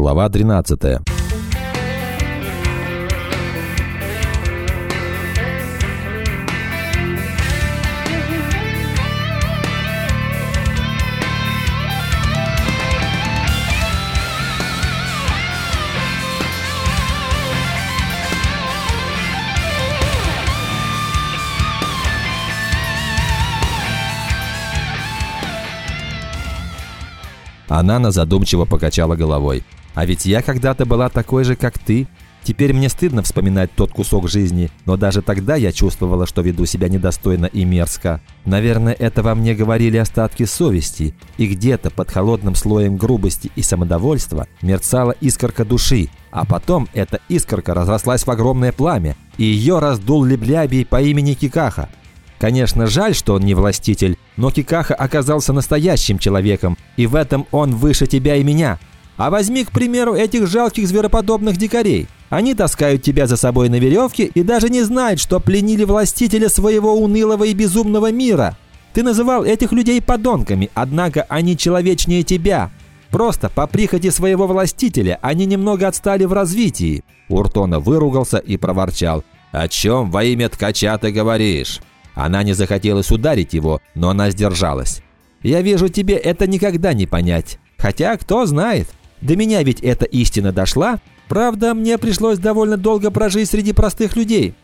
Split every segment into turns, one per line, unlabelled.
Глава 13. Анана задумчиво покачала головой. «А ведь я когда-то была такой же, как ты. Теперь мне стыдно вспоминать тот кусок жизни, но даже тогда я чувствовала, что веду себя недостойно и мерзко. Наверное, это во мне говорили остатки совести, и где-то под холодным слоем грубости и самодовольства мерцала искорка души, а потом эта искорка разрослась в огромное пламя, и ее раздул леблябий по имени Кикаха. Конечно, жаль, что он не властитель, но Кикаха оказался настоящим человеком, и в этом он выше тебя и меня. А возьми, к примеру, этих жалких звероподобных дикарей. Они таскают тебя за собой на веревке и даже не знают, что пленили властителя своего унылого и безумного мира. Ты называл этих людей подонками, однако они человечнее тебя. Просто по прихоти своего властителя они немного отстали в развитии». Уртона выругался и проворчал. «О чем во имя ткача ты говоришь?» Она не захотелось ударить его, но она сдержалась. «Я вижу, тебе это никогда не понять. Хотя, кто знает. До меня ведь эта истина дошла. Правда, мне пришлось довольно долго прожить среди простых людей».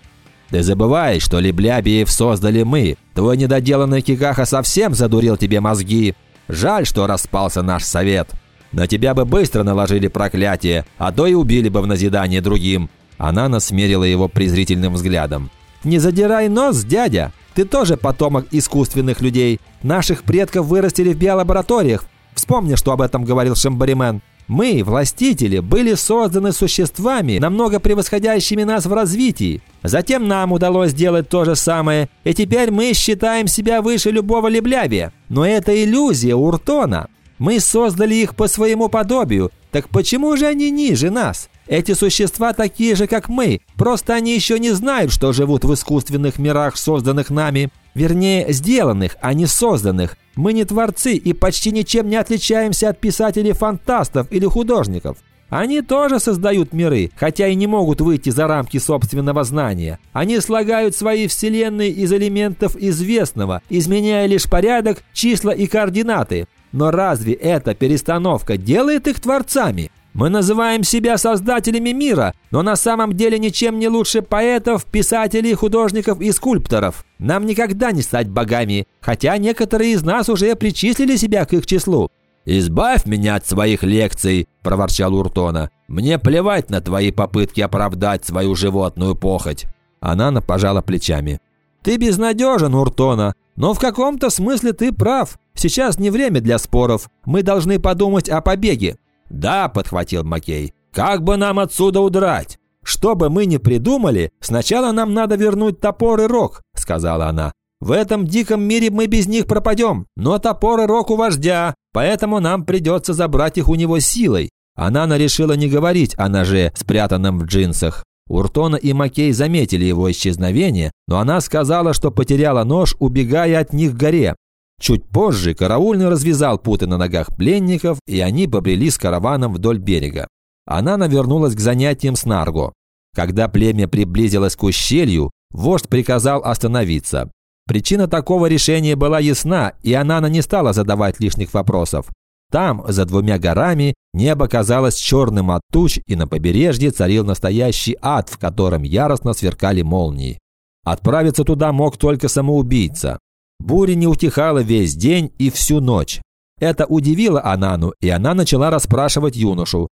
«Ты забываешь, что Леблябиев создали мы. Твой недоделанный Кикаха совсем задурил тебе мозги. Жаль, что распался наш совет. На тебя бы быстро наложили проклятие, а то и убили бы в назидание другим». Она насмерила его презрительным взглядом. «Не задирай нос, дядя! Ты тоже потомок искусственных людей. Наших предков вырастили в биолабораториях. Вспомни, что об этом говорил Шамбаримен. Мы, властители, были созданы существами, намного превосходящими нас в развитии. Затем нам удалось сделать то же самое, и теперь мы считаем себя выше любого леблявия. Но это иллюзия Уртона. Мы создали их по своему подобию. Так почему же они ниже нас? Эти существа такие же, как мы, просто они еще не знают, что живут в искусственных мирах, созданных нами. Вернее, сделанных, а не созданных. Мы не творцы и почти ничем не отличаемся от писателей-фантастов или художников. Они тоже создают миры, хотя и не могут выйти за рамки собственного знания. Они слагают свои вселенные из элементов известного, изменяя лишь порядок, числа и координаты. Но разве эта перестановка делает их творцами? Мы называем себя создателями мира, но на самом деле ничем не лучше поэтов, писателей, художников и скульпторов. Нам никогда не стать богами, хотя некоторые из нас уже причислили себя к их числу. «Избавь меня от своих лекций», – проворчал Уртона. «Мне плевать на твои попытки оправдать свою животную похоть». Она пожала плечами. «Ты безнадежен, Уртона, но в каком-то смысле ты прав. Сейчас не время для споров. Мы должны подумать о побеге. «Да», – подхватил Макей, – «как бы нам отсюда удрать?» «Что бы мы ни придумали, сначала нам надо вернуть топор и рог», – сказала она. «В этом диком мире мы без них пропадем, но топор и рог у вождя, поэтому нам придется забрать их у него силой». Анана решила не говорить о ноже, спрятанном в джинсах. Уртона и Макей заметили его исчезновение, но она сказала, что потеряла нож, убегая от них к горе. Чуть позже караульный развязал путы на ногах пленников, и они побрели с караваном вдоль берега. Она навернулась к занятиям с Нарго. Когда племя приблизилось к ущелью, вождь приказал остановиться. Причина такого решения была ясна, и Анана не стала задавать лишних вопросов. Там, за двумя горами, небо казалось черным от туч, и на побережье царил настоящий ад, в котором яростно сверкали молнии. Отправиться туда мог только самоубийца. Буря не утихала весь день и всю ночь. Это удивило Анану, и она начала расспрашивать юношу.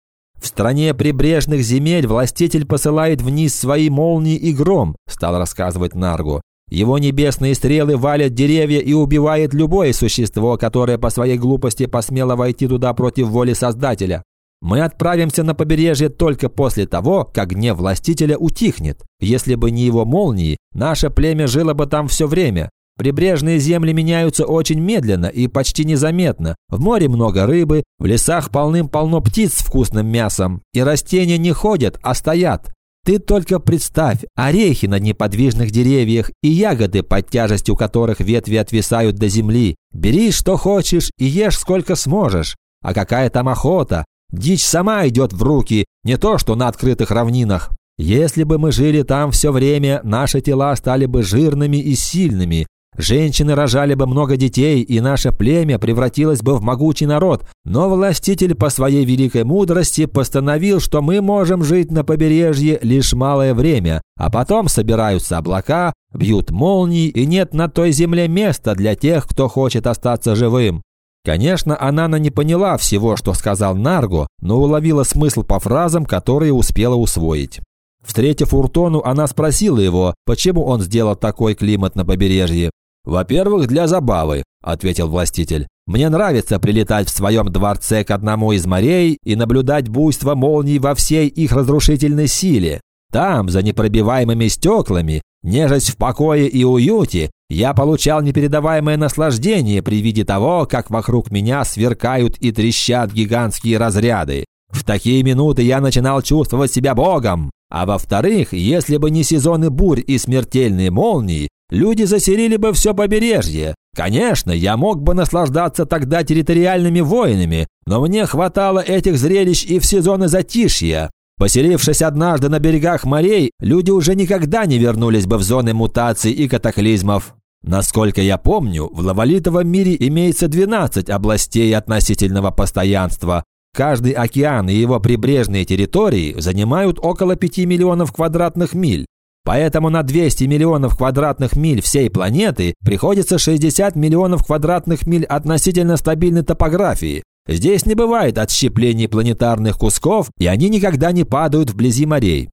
«В стране прибрежных земель властитель посылает вниз свои молнии и гром», – стал рассказывать Наргу. «Его небесные стрелы валят деревья и убивает любое существо, которое по своей глупости посмело войти туда против воли Создателя. Мы отправимся на побережье только после того, как гнев властителя утихнет. Если бы не его молнии, наше племя жило бы там все время. Прибрежные земли меняются очень медленно и почти незаметно. В море много рыбы, в лесах полным-полно птиц с вкусным мясом. И растения не ходят, а стоят. Ты только представь, орехи на неподвижных деревьях и ягоды, под тяжестью которых ветви отвисают до земли. Бери, что хочешь, и ешь, сколько сможешь. А какая там охота? Дичь сама идет в руки, не то что на открытых равнинах. Если бы мы жили там все время, наши тела стали бы жирными и сильными, Женщины рожали бы много детей, и наше племя превратилось бы в могучий народ. Но властитель по своей великой мудрости постановил, что мы можем жить на побережье лишь малое время, а потом собираются облака, бьют молнии, и нет на той земле места для тех, кто хочет остаться живым. Конечно, Анана не поняла всего, что сказал Нарго, но уловила смысл по фразам, которые успела усвоить. Встретив Уртону, она спросила его, почему он сделал такой климат на побережье. «Во-первых, для забавы», – ответил властитель. «Мне нравится прилетать в своем дворце к одному из морей и наблюдать буйство молний во всей их разрушительной силе. Там, за непробиваемыми стеклами, нежесть в покое и уюте, я получал непередаваемое наслаждение при виде того, как вокруг меня сверкают и трещат гигантские разряды. В такие минуты я начинал чувствовать себя богом. А во-вторых, если бы не сезоны бурь и смертельные молнии, люди заселили бы все побережье. Конечно, я мог бы наслаждаться тогда территориальными войнами, но мне хватало этих зрелищ и в сезоны затишья. Поселившись однажды на берегах морей, люди уже никогда не вернулись бы в зоны мутаций и катаклизмов. Насколько я помню, в лавалитовом мире имеется 12 областей относительного постоянства, Каждый океан и его прибрежные территории занимают около 5 миллионов квадратных миль. Поэтому на 200 миллионов квадратных миль всей планеты приходится 60 миллионов квадратных миль относительно стабильной топографии. Здесь не бывает отщеплений планетарных кусков, и они никогда не падают вблизи морей.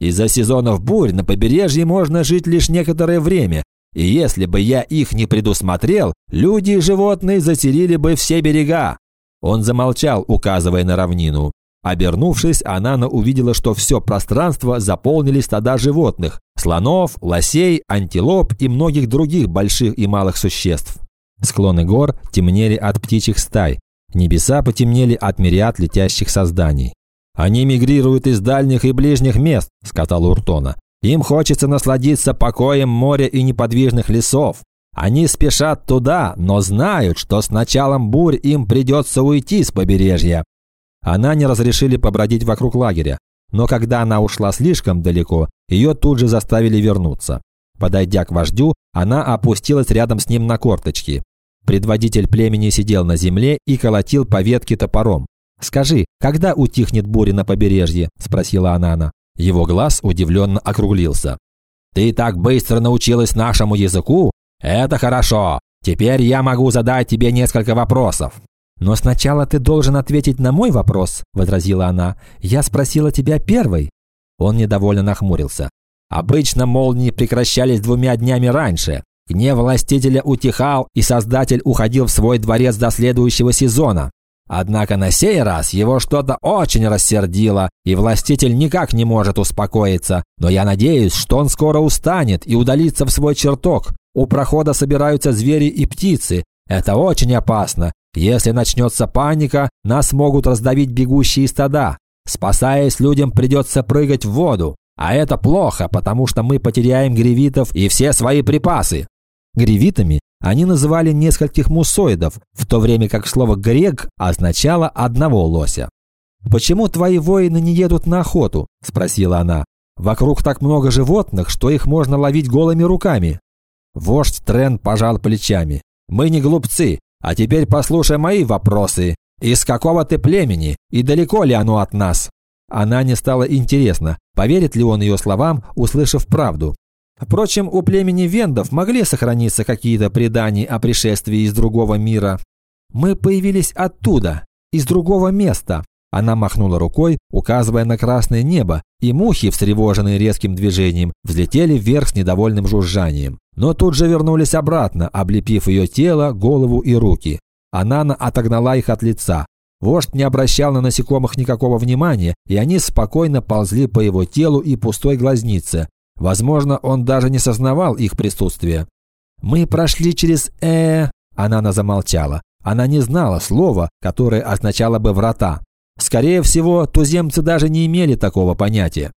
Из-за сезонов бурь на побережье можно жить лишь некоторое время, и если бы я их не предусмотрел, люди и животные заселили бы все берега. Он замолчал, указывая на равнину. Обернувшись, Анана увидела, что все пространство заполнили стада животных – слонов, лосей, антилоп и многих других больших и малых существ. Склоны гор темнели от птичьих стай, небеса потемнели от мириад летящих созданий. «Они мигрируют из дальних и ближних мест», – сказал Уртона. «Им хочется насладиться покоем моря и неподвижных лесов. Они спешат туда, но знают, что с началом бурь им придется уйти с побережья. Она не разрешили побродить вокруг лагеря, но когда она ушла слишком далеко, ее тут же заставили вернуться. Подойдя к вождю, она опустилась рядом с ним на корточки. Предводитель племени сидел на земле и колотил по ветке топором. «Скажи, когда утихнет буря на побережье?» – спросила Анана. Его глаз удивленно округлился. «Ты так быстро научилась нашему языку, «Это хорошо. Теперь я могу задать тебе несколько вопросов». «Но сначала ты должен ответить на мой вопрос», – возразила она. «Я спросила тебя первой». Он недовольно нахмурился. «Обычно молнии прекращались двумя днями раньше. Гнев властителя утихал, и Создатель уходил в свой дворец до следующего сезона. Однако на сей раз его что-то очень рассердило, и властитель никак не может успокоиться. Но я надеюсь, что он скоро устанет и удалится в свой чертог, у прохода собираются звери и птицы. Это очень опасно. Если начнется паника, нас могут раздавить бегущие стада. Спасаясь, людям придется прыгать в воду. А это плохо, потому что мы потеряем гревитов и все свои припасы. Гревитами они называли нескольких мусоидов, в то время как слово «грег» означало одного лося. «Почему твои воины не едут на охоту?» – спросила она. «Вокруг так много животных, что их можно ловить голыми руками». Вождь Трен пожал плечами. «Мы не глупцы, а теперь послушай мои вопросы. Из какого ты племени и далеко ли оно от нас?» Она не стала интересна, поверит ли он ее словам, услышав правду. Впрочем, у племени вендов могли сохраниться какие-то предания о пришествии из другого мира. «Мы появились оттуда, из другого места», она махнула рукой, указывая на красное небо, и мухи, встревоженные резким движением, взлетели вверх с недовольным жужжанием. Но тут же вернулись обратно, облепив ее тело, голову и руки. Анана отогнала их от лица. Вождь не обращал на насекомых никакого внимания, и они спокойно ползли по его телу и пустой глазнице. Возможно, он даже не сознавал их присутствия. «Мы прошли через э...» Анана замолчала. Она не знала слова, которое означало бы «врата». Скорее всего, туземцы даже не имели такого понятия.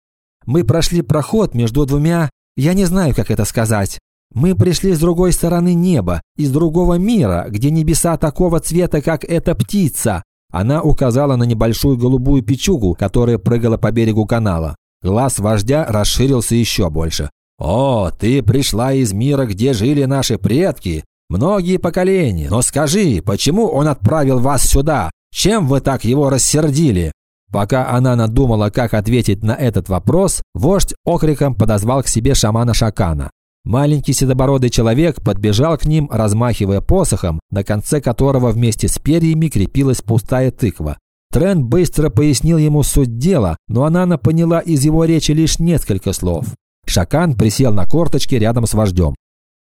Мы прошли проход между двумя... Я не знаю, как это сказать. Мы пришли с другой стороны неба, из другого мира, где небеса такого цвета, как эта птица. Она указала на небольшую голубую печугу, которая прыгала по берегу канала. Глаз вождя расширился еще больше. «О, ты пришла из мира, где жили наши предки, многие поколения, но скажи, почему он отправил вас сюда? Чем вы так его рассердили?» Пока она надумала, как ответить на этот вопрос, вождь окриком подозвал к себе шамана Шакана. Маленький седобородый человек подбежал к ним, размахивая посохом, на конце которого вместе с перьями крепилась пустая тыква. Трен быстро пояснил ему суть дела, но Анана поняла из его речи лишь несколько слов. Шакан присел на корточки рядом с вождем.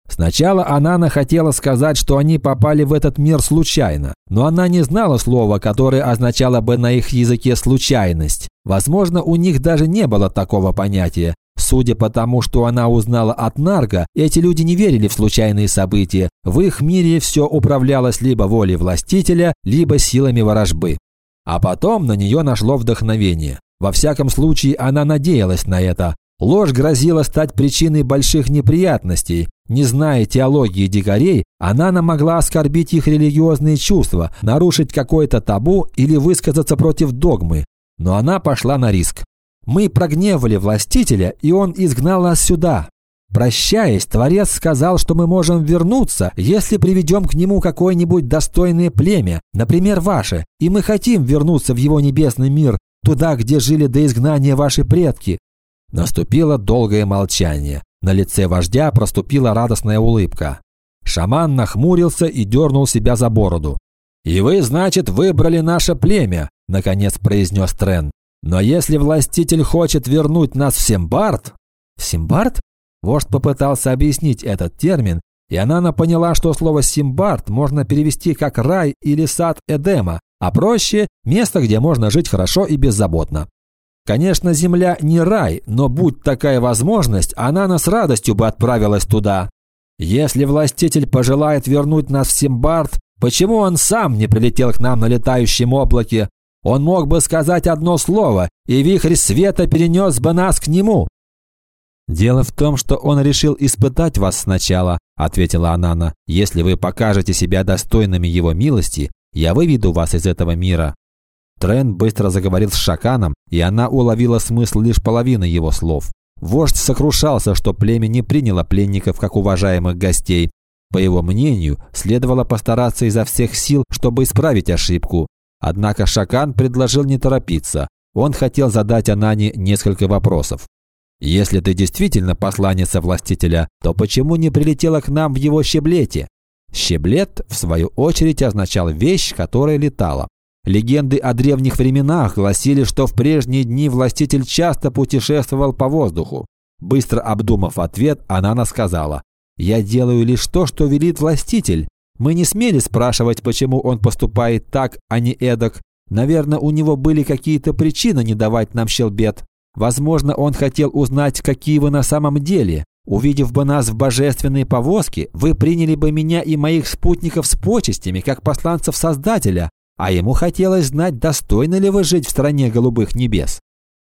Сначала Анана хотела сказать, что они попали в этот мир случайно, но она не знала слова, которое означало бы на их языке «случайность». Возможно, у них даже не было такого понятия. Судя по тому, что она узнала от Нарга, эти люди не верили в случайные события. В их мире все управлялось либо волей властителя, либо силами ворожбы. А потом на нее нашло вдохновение. Во всяком случае, она надеялась на это. Ложь грозила стать причиной больших неприятностей. Не зная теологии дикарей, она могла оскорбить их религиозные чувства, нарушить какое-то табу или высказаться против догмы. Но она пошла на риск. Мы прогневали властителя, и он изгнал нас сюда. Прощаясь, Творец сказал, что мы можем вернуться, если приведем к нему какое-нибудь достойное племя, например, ваше, и мы хотим вернуться в его небесный мир, туда, где жили до изгнания ваши предки. Наступило долгое молчание. На лице вождя проступила радостная улыбка. Шаман нахмурился и дернул себя за бороду. «И вы, значит, выбрали наше племя», – наконец произнес Трен. «Но если властитель хочет вернуть нас в Симбард...» «Симбард?» Вождь попытался объяснить этот термин, и Анана поняла, что слово «симбард» можно перевести как «рай» или «сад Эдема», а проще – место, где можно жить хорошо и беззаботно. Конечно, земля не рай, но будь такая возможность, она с радостью бы отправилась туда. Если властитель пожелает вернуть нас в Симбард, почему он сам не прилетел к нам на летающем облаке? Он мог бы сказать одно слово, и вихрь света перенес бы нас к нему. «Дело в том, что он решил испытать вас сначала», – ответила Анана. «Если вы покажете себя достойными его милости, я выведу вас из этого мира. Трен быстро заговорил с Шаканом, и она уловила смысл лишь половины его слов. Вождь сокрушался, что племя не приняло пленников как уважаемых гостей. По его мнению, следовало постараться изо всех сил, чтобы исправить ошибку. Однако Шакан предложил не торопиться. Он хотел задать Анане несколько вопросов. «Если ты действительно посланница властителя, то почему не прилетела к нам в его щеблете?» Щеблет, в свою очередь, означал вещь, которая летала. Легенды о древних временах гласили, что в прежние дни властитель часто путешествовал по воздуху. Быстро обдумав ответ, Анана сказала, «Я делаю лишь то, что велит властитель. Мы не смели спрашивать, почему он поступает так, а не эдак. Наверное, у него были какие-то причины не давать нам щелбет. Возможно, он хотел узнать, какие вы на самом деле. Увидев бы нас в божественной повозке, вы приняли бы меня и моих спутников с почестями, как посланцев Создателя, а ему хотелось знать, достойно ли вы жить в стране голубых небес.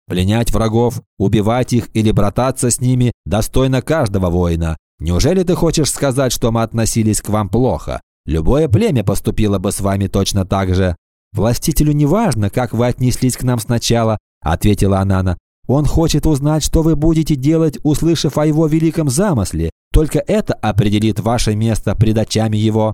Пленять врагов, убивать их или брататься с ними достойно каждого воина. Неужели ты хочешь сказать, что мы относились к вам плохо? Любое племя поступило бы с вами точно так же. Властителю не важно, как вы отнеслись к нам сначала, ответила Анана. Он хочет узнать, что вы будете делать, услышав о его великом замысле. Только это определит ваше место пред очами его.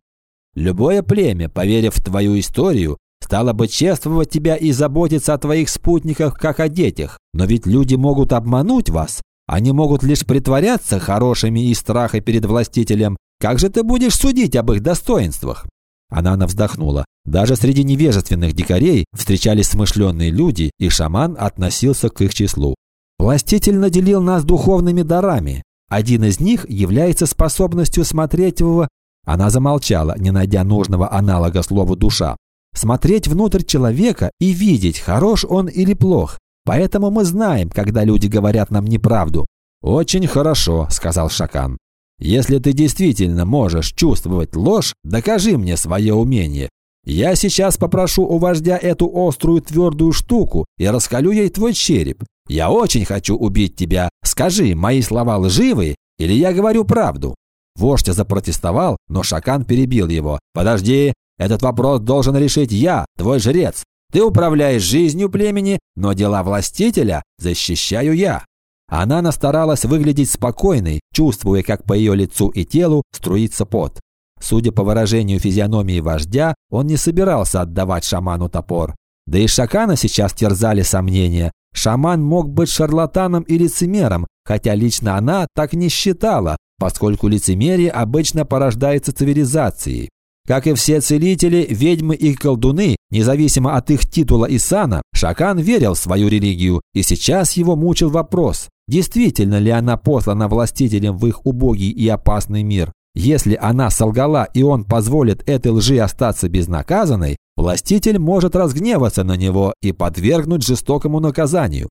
Любое племя, поверив в твою историю, стало бы чествовать тебя и заботиться о твоих спутниках, как о детях. Но ведь люди могут обмануть вас. Они могут лишь притворяться хорошими из страха перед властителем. Как же ты будешь судить об их достоинствах?» Анана вздохнула. Даже среди невежественных дикарей встречались смышленные люди, и шаман относился к их числу. Властитель наделил нас духовными дарами. Один из них является способностью смотреть в она замолчала, не найдя нужного аналога слову «душа». Смотреть внутрь человека и видеть, хорош он или плох. Поэтому мы знаем, когда люди говорят нам неправду. «Очень хорошо», – сказал Шакан. «Если ты действительно можешь чувствовать ложь, докажи мне свое умение. Я сейчас попрошу у вождя эту острую твердую штуку и раскалю ей твой череп. Я очень хочу убить тебя. Скажи, мои слова лживые или я говорю правду?» Вождь запротестовал, но Шакан перебил его. «Подожди, Этот вопрос должен решить я, твой жрец. Ты управляешь жизнью племени, но дела властителя защищаю я». Она старалась выглядеть спокойной, чувствуя, как по ее лицу и телу струится пот. Судя по выражению физиономии вождя, он не собирался отдавать шаману топор. Да и Шакана сейчас терзали сомнения. Шаман мог быть шарлатаном и лицемером, хотя лично она так не считала, поскольку лицемерие обычно порождается цивилизацией. Как и все целители, ведьмы и колдуны, независимо от их титула и сана, Шакан верил в свою религию, и сейчас его мучил вопрос, действительно ли она послана властителем в их убогий и опасный мир. Если она солгала и он позволит этой лжи остаться безнаказанной, властитель может разгневаться на него и подвергнуть жестокому наказанию.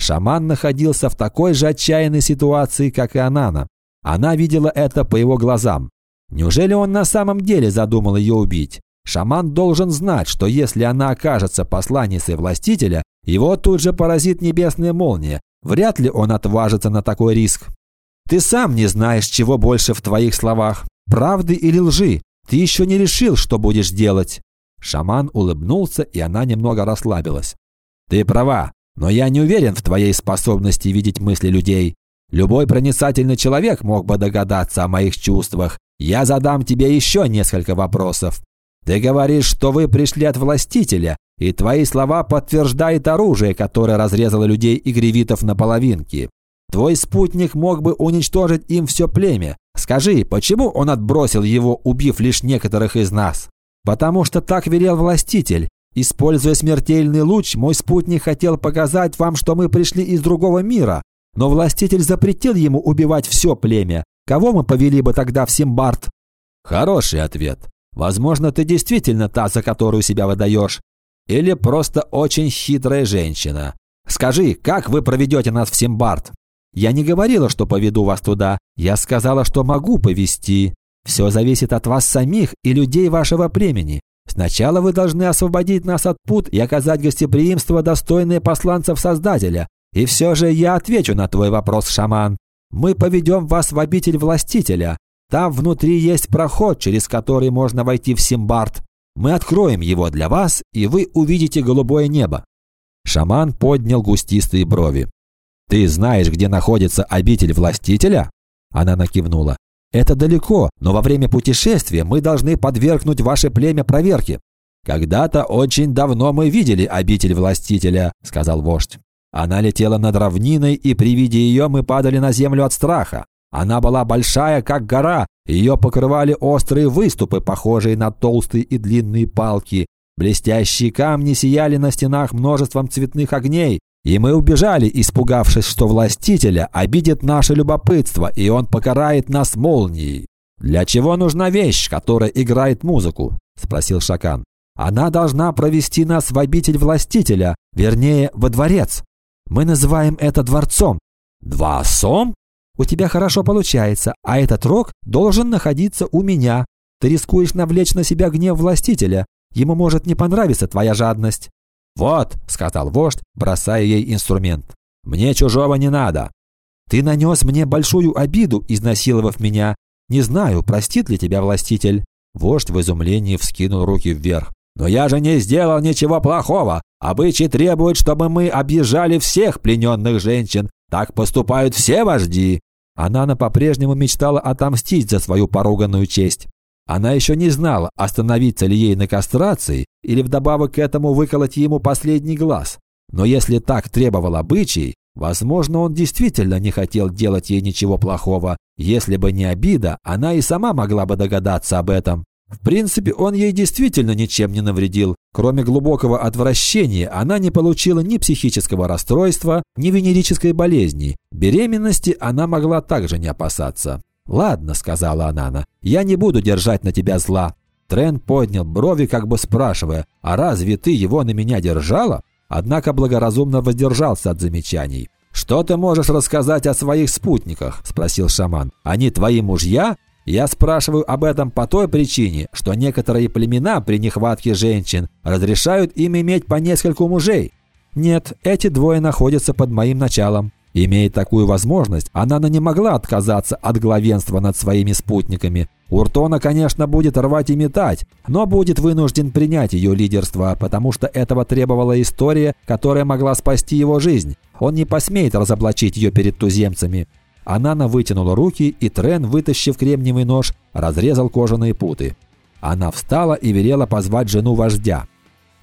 Шаман находился в такой же отчаянной ситуации, как и Анана. Она видела это по его глазам. Неужели он на самом деле задумал ее убить? Шаман должен знать, что если она окажется посланницей властителя, его тут же поразит небесная молния. Вряд ли он отважится на такой риск. Ты сам не знаешь, чего больше в твоих словах. Правды или лжи. Ты еще не решил, что будешь делать. Шаман улыбнулся, и она немного расслабилась. Ты права, но я не уверен в твоей способности видеть мысли людей. Любой проницательный человек мог бы догадаться о моих чувствах, я задам тебе еще несколько вопросов. Ты говоришь, что вы пришли от властителя, и твои слова подтверждает оружие, которое разрезало людей и гривитов на половинки. Твой спутник мог бы уничтожить им все племя. Скажи, почему он отбросил его, убив лишь некоторых из нас? Потому что так велел властитель. Используя смертельный луч, мой спутник хотел показать вам, что мы пришли из другого мира. Но властитель запретил ему убивать все племя. Кого мы повели бы тогда в Симбард? Хороший ответ. Возможно, ты действительно та, за которую себя выдаешь. Или просто очень хитрая женщина. Скажи, как вы проведете нас в Симбард? Я не говорила, что поведу вас туда. Я сказала, что могу повести. Все зависит от вас самих и людей вашего племени. Сначала вы должны освободить нас от пут и оказать гостеприимство, достойное посланцев Создателя. И все же я отвечу на твой вопрос, шаман. Мы поведем вас в обитель властителя. Там внутри есть проход, через который можно войти в Симбард. Мы откроем его для вас, и вы увидите голубое небо». Шаман поднял густистые брови. «Ты знаешь, где находится обитель властителя?» Она накивнула. «Это далеко, но во время путешествия мы должны подвергнуть ваше племя проверке». «Когда-то очень давно мы видели обитель властителя», — сказал вождь. Она летела над равниной, и при виде ее мы падали на землю от страха. Она была большая, как гора, ее покрывали острые выступы, похожие на толстые и длинные палки. Блестящие камни сияли на стенах множеством цветных огней, и мы убежали, испугавшись, что властителя обидит наше любопытство, и он покарает нас молнией. «Для чего нужна вещь, которая играет музыку?» – спросил Шакан. «Она должна провести нас в обитель властителя, вернее, во дворец». Мы называем это дворцом. Дворцом? У тебя хорошо получается, а этот рог должен находиться у меня. Ты рискуешь навлечь на себя гнев властителя. Ему может не понравиться твоя жадность». «Вот», — сказал вождь, бросая ей инструмент. «Мне чужого не надо». «Ты нанес мне большую обиду, изнасиловав меня. Не знаю, простит ли тебя властитель». Вождь в изумлении вскинул руки вверх. «Но я же не сделал ничего плохого. Обычай требует, чтобы мы объезжали всех плененных женщин. Так поступают все вожди». Анана по-прежнему мечтала отомстить за свою поруганную честь. Она еще не знала, остановиться ли ей на кастрации или вдобавок к этому выколоть ему последний глаз. Но если так требовал обычай, возможно, он действительно не хотел делать ей ничего плохого. Если бы не обида, она и сама могла бы догадаться об этом. В принципе, он ей действительно ничем не навредил. Кроме глубокого отвращения, она не получила ни психического расстройства, ни венерической болезни. Беременности она могла также не опасаться. «Ладно», — сказала Анана, — «я не буду держать на тебя зла». Трен поднял брови, как бы спрашивая, «А разве ты его на меня держала?» Однако благоразумно воздержался от замечаний. «Что ты можешь рассказать о своих спутниках?» – спросил шаман. «Они твои мужья? Я спрашиваю об этом по той причине, что некоторые племена при нехватке женщин разрешают им иметь по нескольку мужей. Нет, эти двое находятся под моим началом. Имея такую возможность, Анана не могла отказаться от главенства над своими спутниками. Уртона, конечно, будет рвать и метать, но будет вынужден принять ее лидерство, потому что этого требовала история, которая могла спасти его жизнь. Он не посмеет разоблачить ее перед туземцами. Анана вытянула руки, и Трен, вытащив кремниевый нож, разрезал кожаные путы. Она встала и велела позвать жену вождя.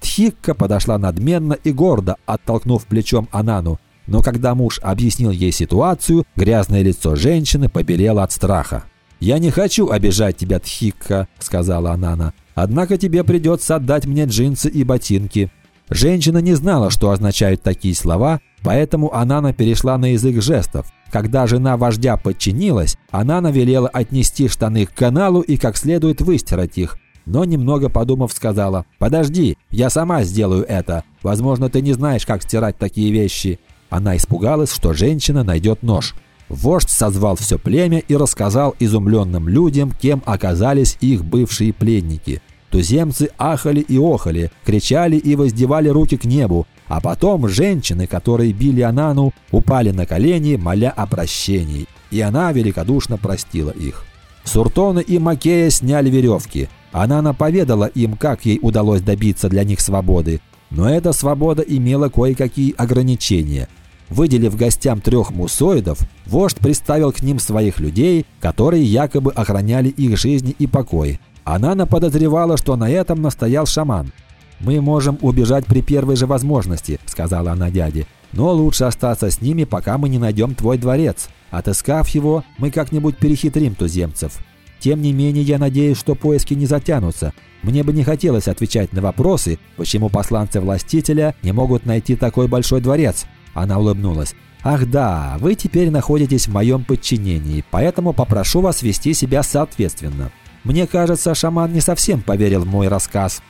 Тхикка подошла надменно и гордо, оттолкнув плечом Анану, но когда муж объяснил ей ситуацию, грязное лицо женщины побелело от страха. «Я не хочу обижать тебя, Тхикка», — сказала Анана. «Однако тебе придется отдать мне джинсы и ботинки». Женщина не знала, что означают такие слова, поэтому Анана перешла на язык жестов. Когда жена вождя подчинилась, Анана велела отнести штаны к каналу и как следует выстирать их. Но немного подумав, сказала, «Подожди, я сама сделаю это. Возможно, ты не знаешь, как стирать такие вещи». Она испугалась, что женщина найдет нож. Вождь созвал все племя и рассказал изумленным людям, кем оказались их бывшие пленники. Туземцы ахали и охали, кричали и воздевали руки к небу, а потом женщины, которые били Анану, упали на колени, моля о прощении, и она великодушно простила их. Суртона и Макея сняли веревки. Анана поведала им, как ей удалось добиться для них свободы, но эта свобода имела кое-какие ограничения. Выделив гостям трех мусоидов, вождь приставил к ним своих людей, которые якобы охраняли их жизни и покой. Анана подозревала, что на этом настоял шаман. «Мы можем убежать при первой же возможности», – сказала она дяде. «Но лучше остаться с ними, пока мы не найдем твой дворец. Отыскав его, мы как-нибудь перехитрим туземцев. Тем не менее, я надеюсь, что поиски не затянутся. Мне бы не хотелось отвечать на вопросы, почему посланцы властителя не могут найти такой большой дворец. Она улыбнулась. «Ах да, вы теперь находитесь в моем подчинении, поэтому попрошу вас вести себя соответственно. Мне кажется, шаман не совсем поверил в мой рассказ».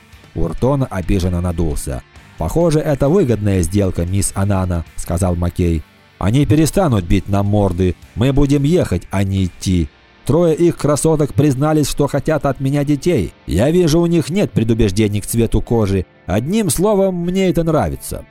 Уртон обиженно надулся. «Похоже, это выгодная сделка, мисс Анана», — сказал Маккей. «Они перестанут бить нам морды. Мы будем ехать, а не идти. Трое их красоток признались, что хотят от меня детей. Я вижу, у них нет предубеждений к цвету кожи. Одним словом, мне это нравится.